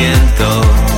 sentimientos